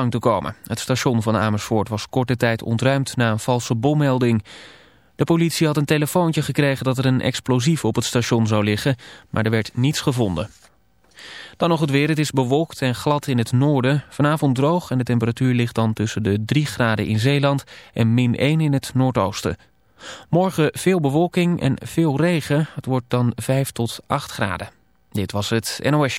gang te komen. Het station van Amersfoort was korte tijd ontruimd na een valse bommelding. De politie had een telefoontje gekregen dat er een explosief op het station zou liggen, maar er werd niets gevonden. Dan nog het weer. Het is bewolkt en glad in het noorden. Vanavond droog en de temperatuur ligt dan tussen de 3 graden in Zeeland en min 1 in het noordoosten. Morgen veel bewolking en veel regen. Het wordt dan 5 tot 8 graden. Dit was het NOS.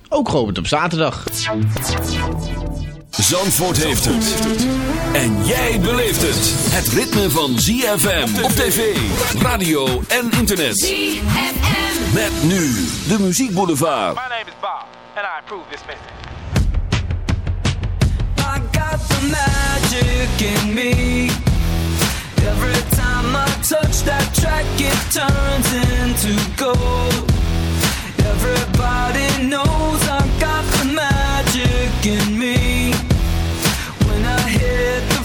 ook geopend op zaterdag. Zandvoort heeft het. En jij beleeft het. Het ritme van ZFM op tv, radio en internet. ZFM. Met nu de Muziek Boulevard. My name is Bob, and I approve this message. I got the magic in me. Every time I touch that track, it turns into gold.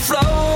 flow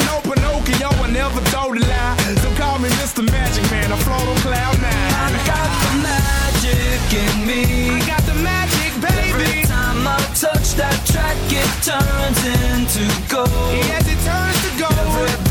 Me Mr. Magic Man, I float on cloud nine. I got the magic in me. I got the magic, baby. Every time I touch that track, it turns into gold. Yes, it turns to gold. Everybody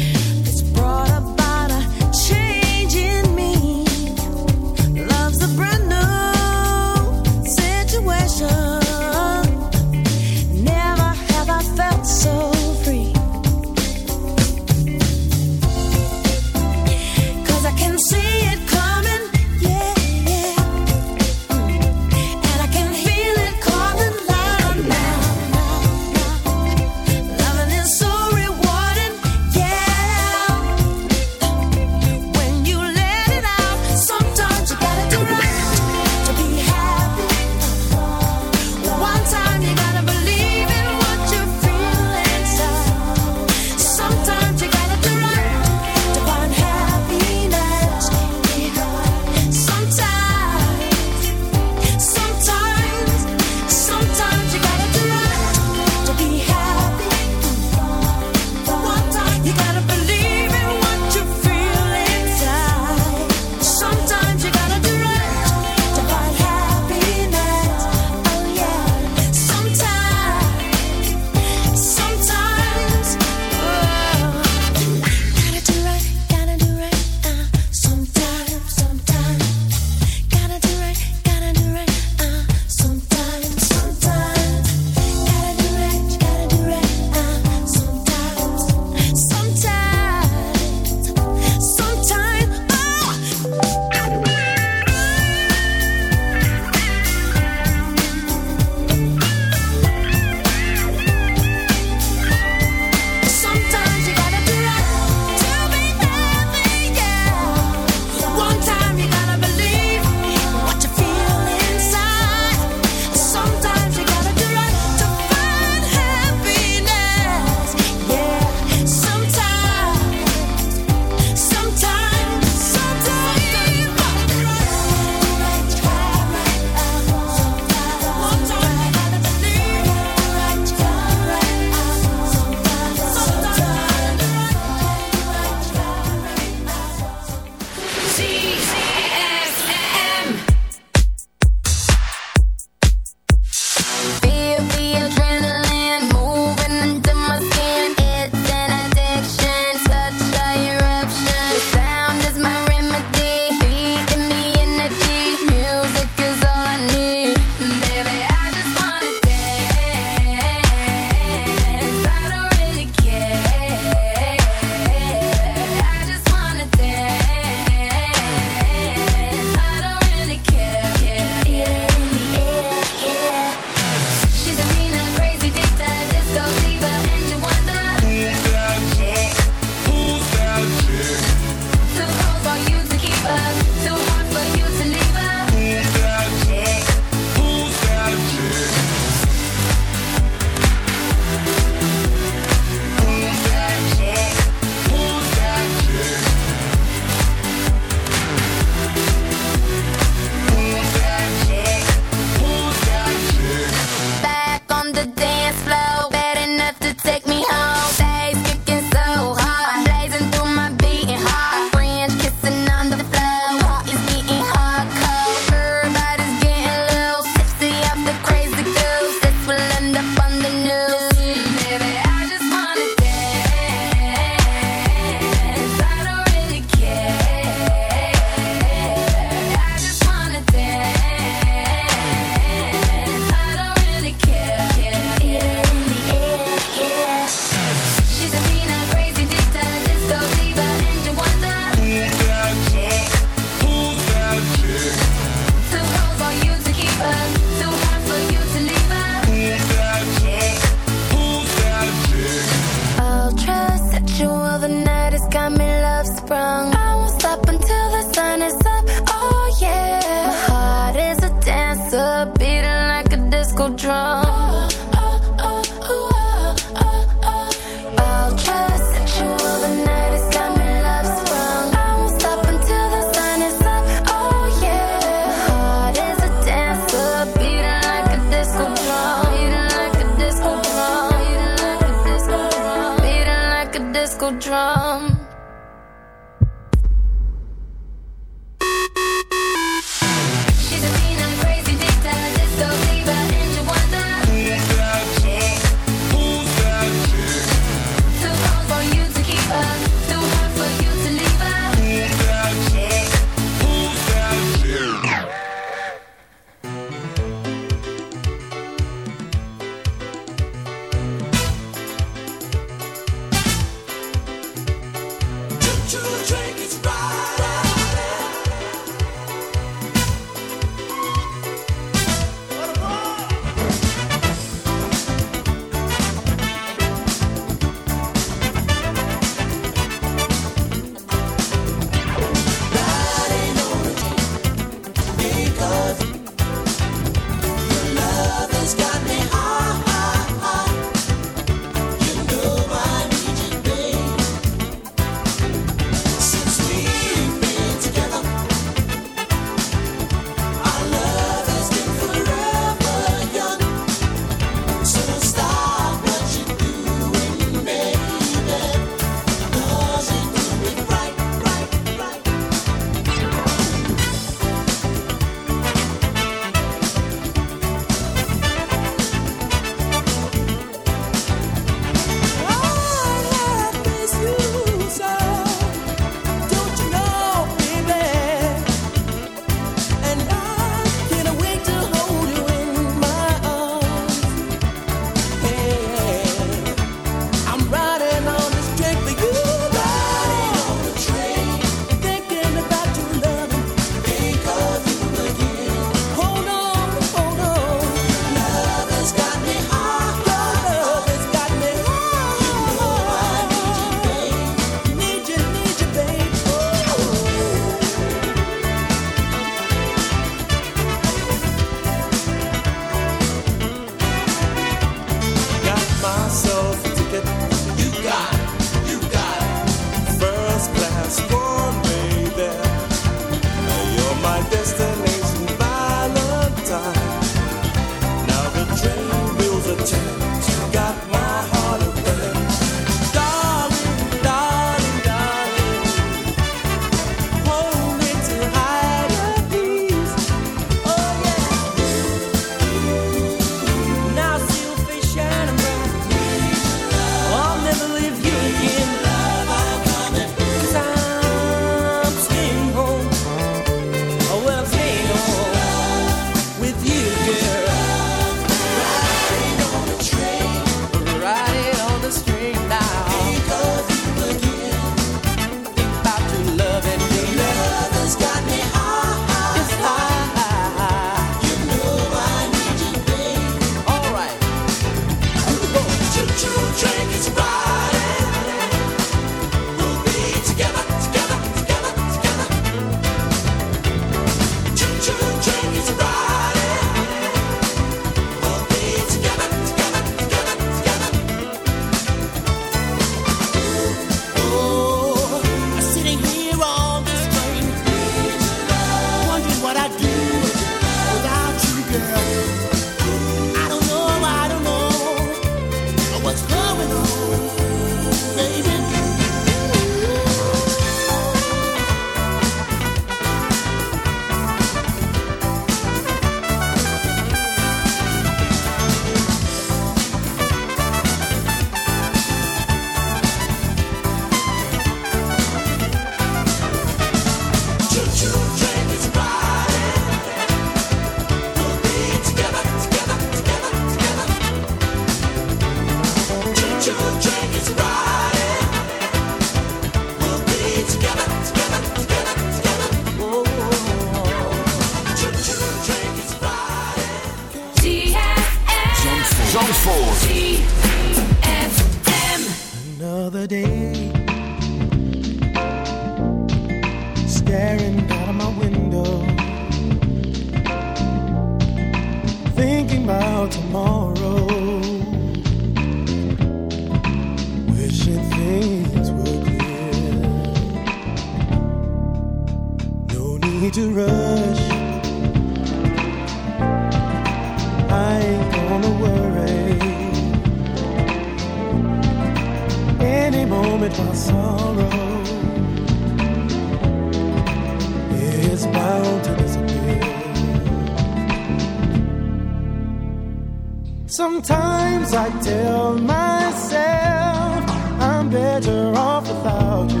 tell myself I'm better off without you.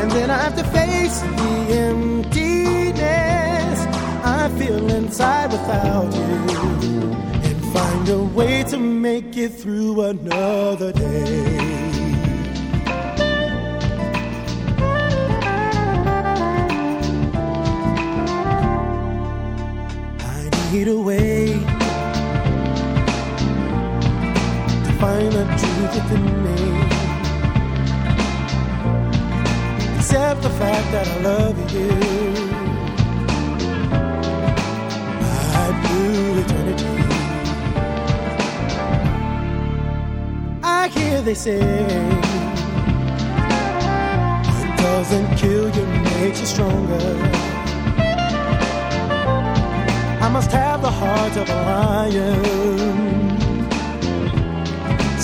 And then I have to face the emptiness I feel inside without you. And find a way to make it through another day. I need a way the truth within me. Accept the fact that I love you. My blue eternity. I hear they say what doesn't kill you makes you stronger. I must have the heart of a lion,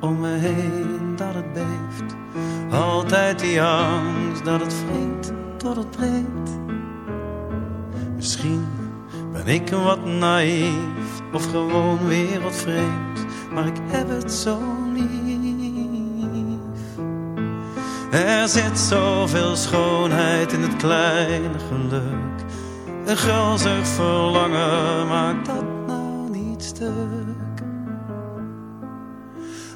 om me heen dat het beeft, altijd die angst dat het vreet tot het breekt. Misschien ben ik wat naïef of gewoon wereldvreemd, maar ik heb het zo lief. Er zit zoveel schoonheid in het kleine geluk. Een gulzig verlangen maakt dat nou niet stuk.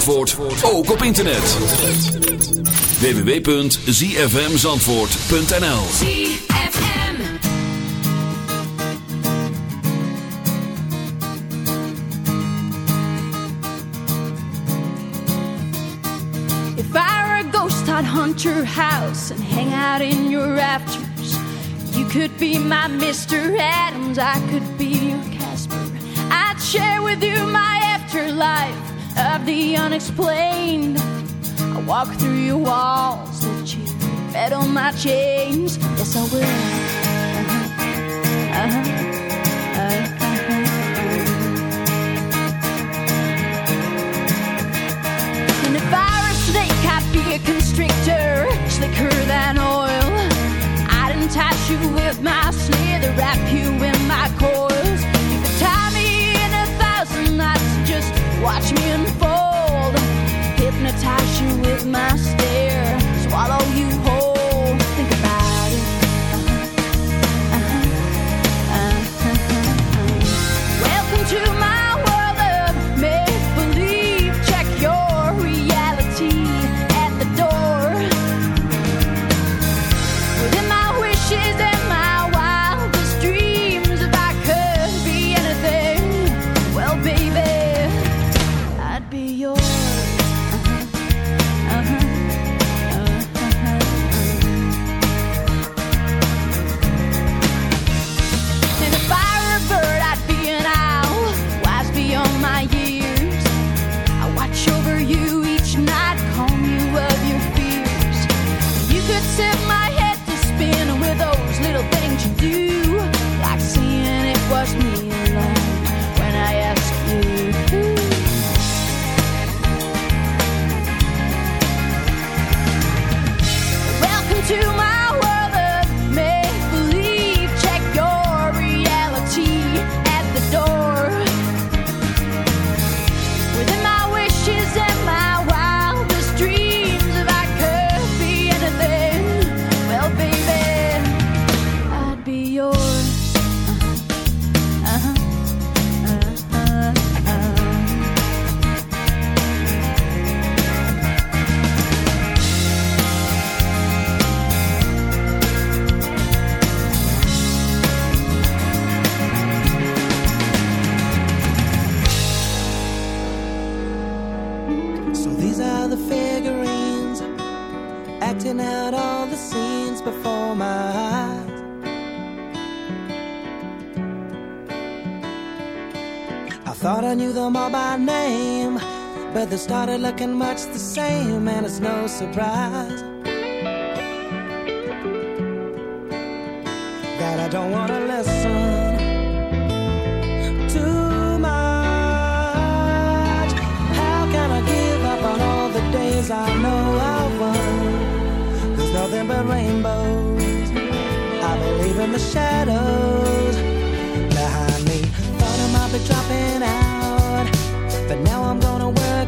Zandvoort ook op internet. www.zfmzandvoort.nl If I were a ghost, I'd hunt your house and hang out in your rafters. You could be my Mr. Adams, I could be your Casper. I'd share with you my afterlife the unexplained. I walk through your walls, let you bet on my chains. Yes, I will. Uh-huh. Uh-huh. Uh-huh. And if I were a snake, I'd be a constrictor, slicker than oil. I'd you with my slither, wrap you in my coils. You tie me in a thousand knots, just watch me unfold. My stare, they started looking much the same, and it's no surprise that I don't want to listen too much. How can I give up on all the days I know I won? There's nothing but rainbows. I believe in the shadows behind me. Thought I might be dropping out, but now I'm gonna work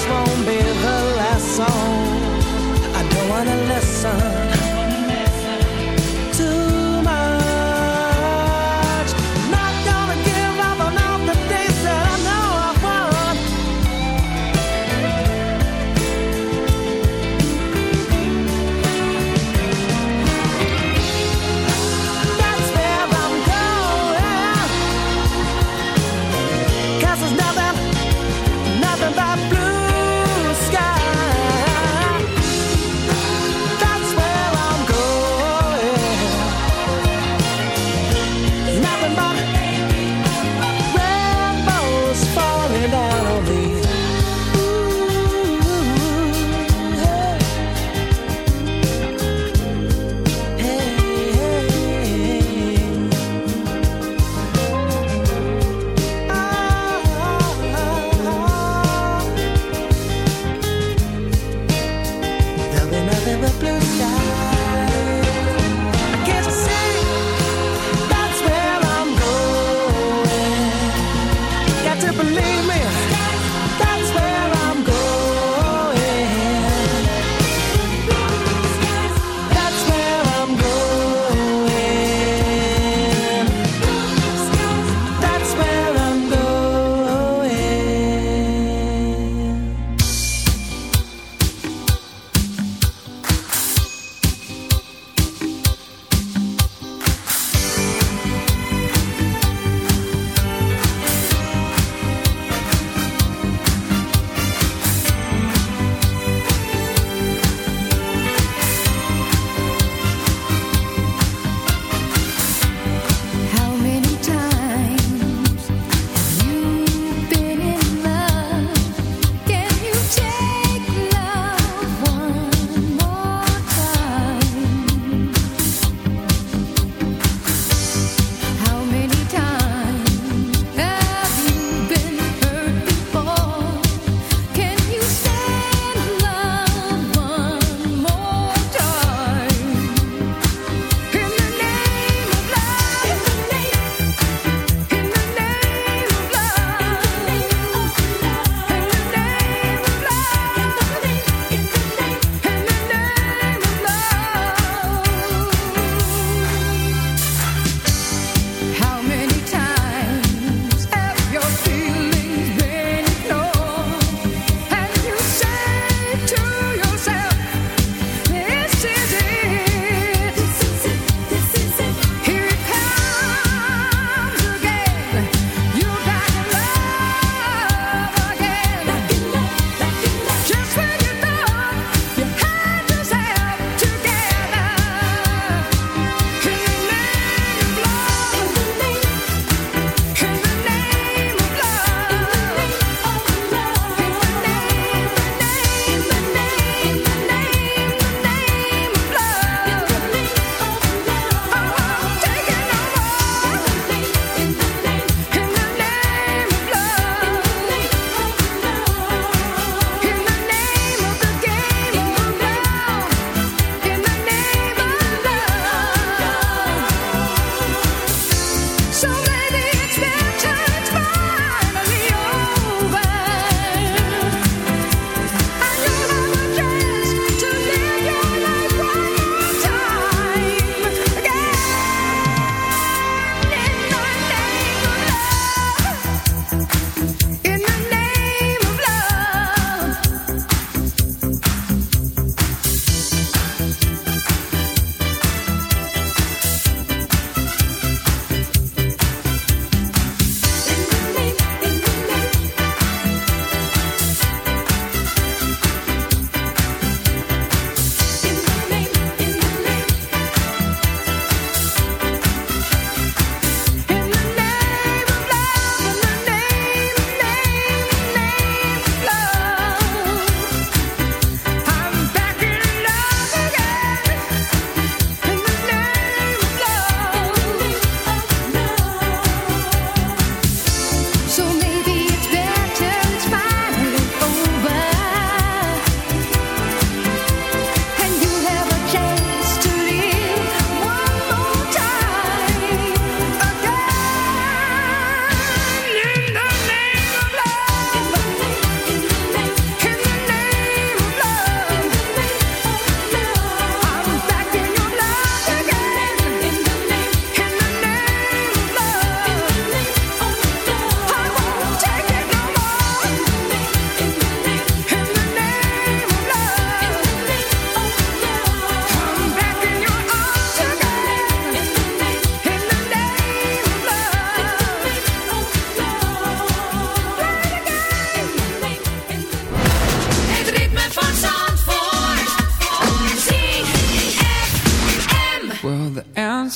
this won't be the last song. I don't wanna listen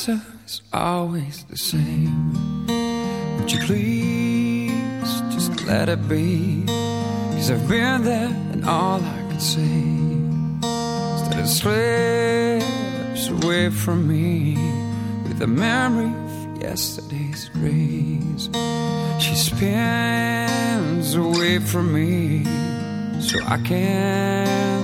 answer is always the same. Would you please just let it be? Cause I've been there and all I could say is that it slips away from me with the memory of yesterday's grace. She spins away from me so I can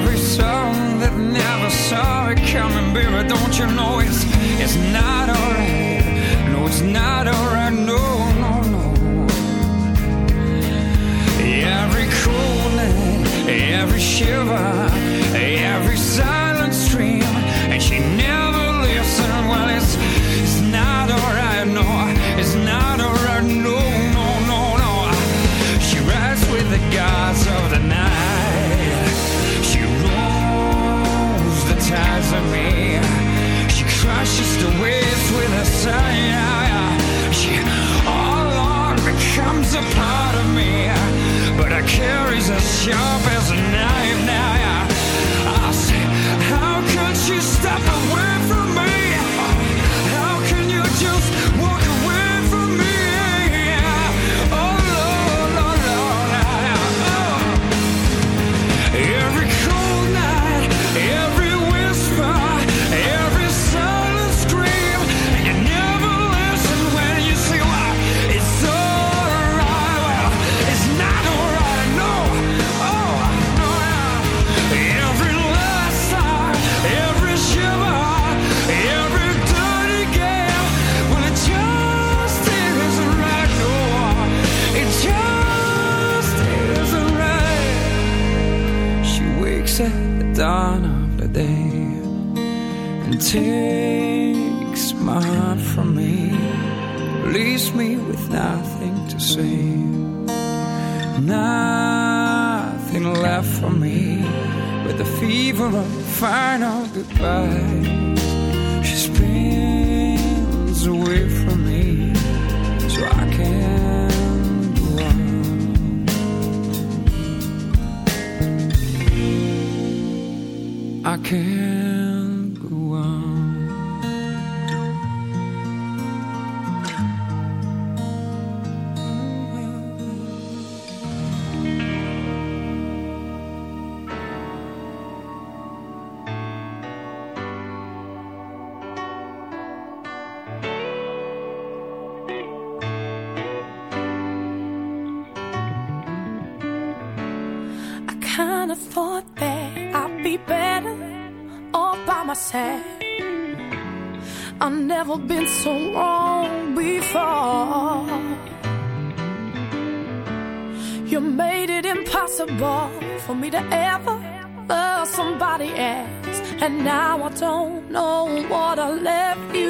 every song that never saw it coming, baby. Don't you know it's it's not alright? No, it's not alright. No, no, no. Every cool night, every shiver, every silent stream, and she never listened. Well, it's it's not alright. No, it's not alright. No, crushes the waves with all along becomes a part of me, but sharp as dawn of the day and takes my heart from me, leaves me with nothing to say, nothing left for me but the fever of final goodbye. She spins away from I to ever love somebody else, and now I don't know what I left you.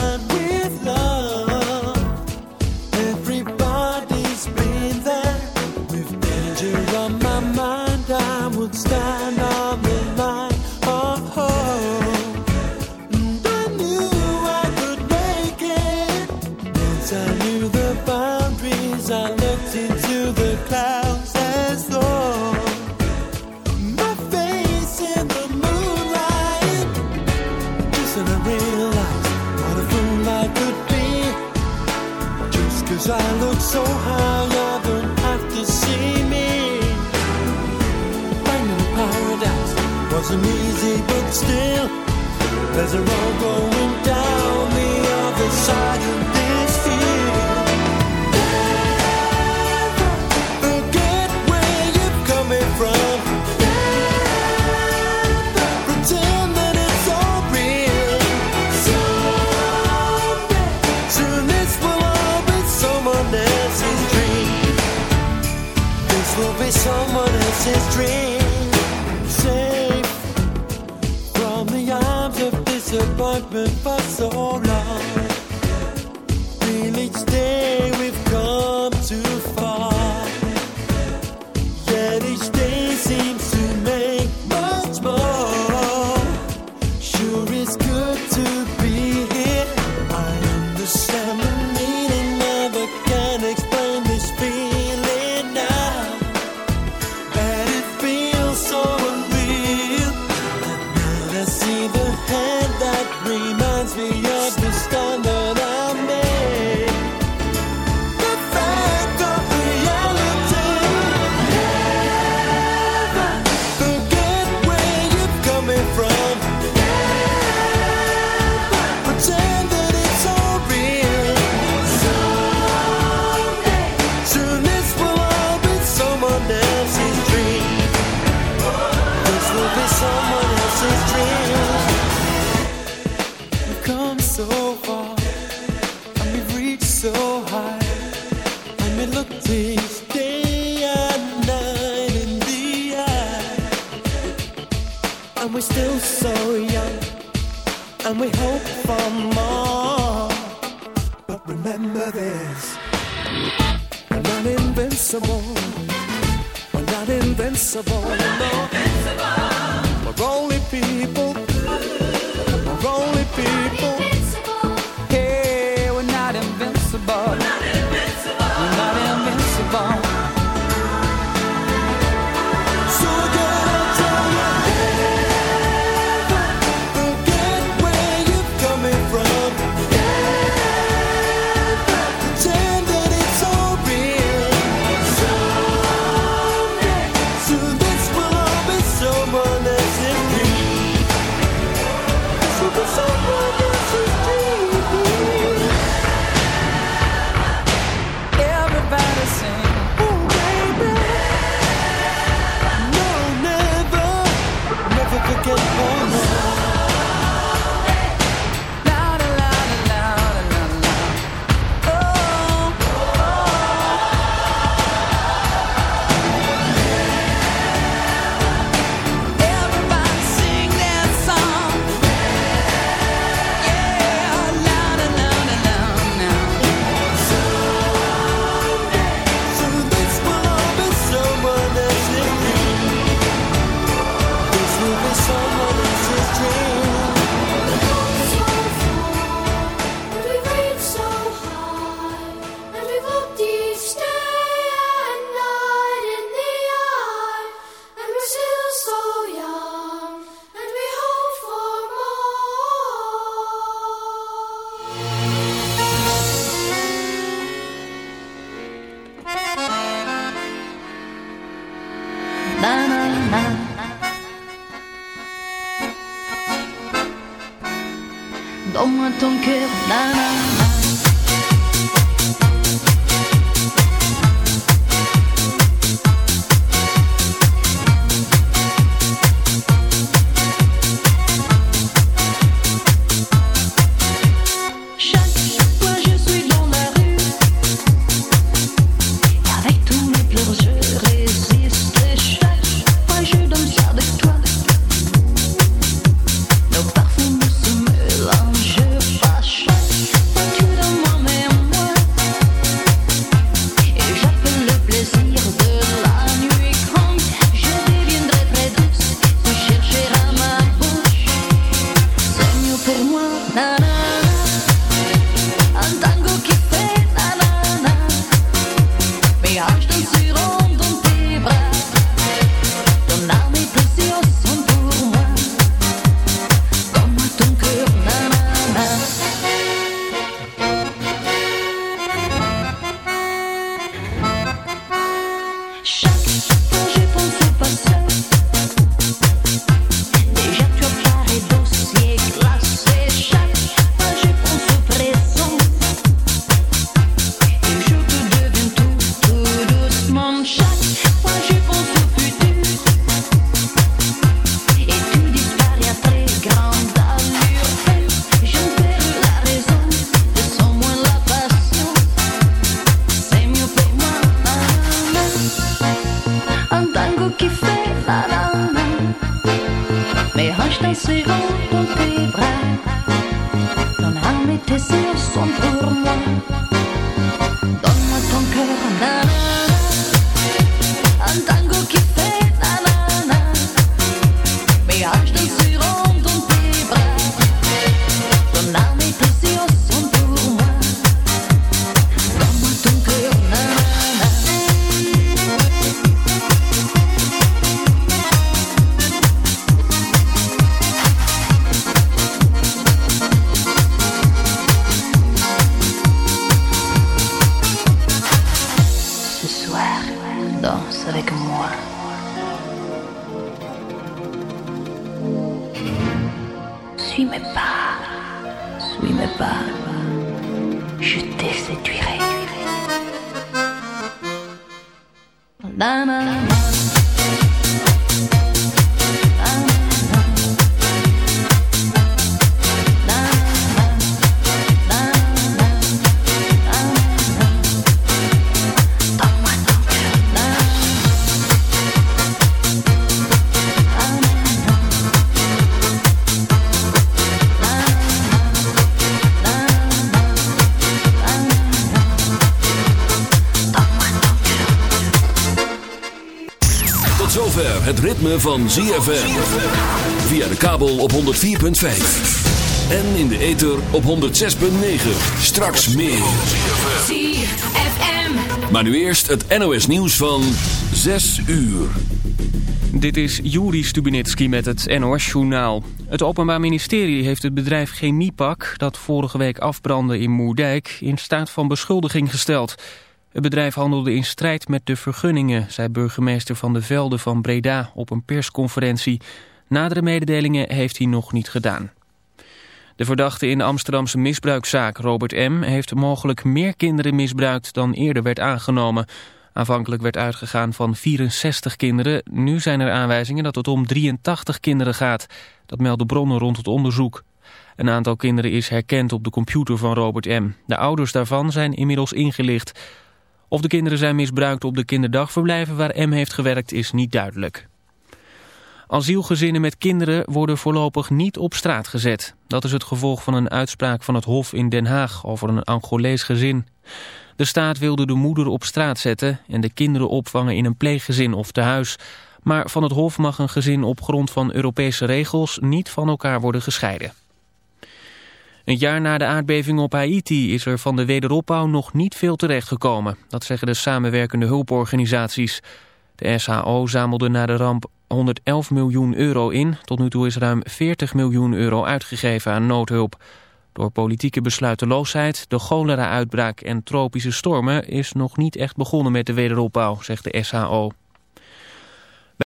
There's a road zover het ritme van ZFM. Via de kabel op 104.5. En in de ether op 106.9. Straks meer. ZFM. Maar nu eerst het NOS nieuws van 6 uur. Dit is Juri Stubinitski met het NOS-journaal. Het Openbaar Ministerie heeft het bedrijf Chemiepak... dat vorige week afbrandde in Moerdijk... in staat van beschuldiging gesteld. Het bedrijf handelde in strijd met de vergunningen... zei burgemeester Van de Velde van Breda op een persconferentie. Nadere mededelingen heeft hij nog niet gedaan. De verdachte in de Amsterdamse misbruikzaak, Robert M., heeft mogelijk meer kinderen misbruikt dan eerder werd aangenomen. Aanvankelijk werd uitgegaan van 64 kinderen. Nu zijn er aanwijzingen dat het om 83 kinderen gaat. Dat melden bronnen rond het onderzoek. Een aantal kinderen is herkend op de computer van Robert M. De ouders daarvan zijn inmiddels ingelicht. Of de kinderen zijn misbruikt op de kinderdagverblijven waar M heeft gewerkt is niet duidelijk. Asielgezinnen met kinderen worden voorlopig niet op straat gezet. Dat is het gevolg van een uitspraak van het Hof in Den Haag over een Angolees gezin. De staat wilde de moeder op straat zetten en de kinderen opvangen in een pleeggezin of tehuis. Maar van het Hof mag een gezin op grond van Europese regels niet van elkaar worden gescheiden. Een jaar na de aardbeving op Haiti is er van de wederopbouw nog niet veel terechtgekomen. Dat zeggen de samenwerkende hulporganisaties. De SHO zamelde na de ramp 111 miljoen euro in. Tot nu toe is ruim 40 miljoen euro uitgegeven aan noodhulp. Door politieke besluiteloosheid, de cholera-uitbraak en tropische stormen... is nog niet echt begonnen met de wederopbouw, zegt de SHO.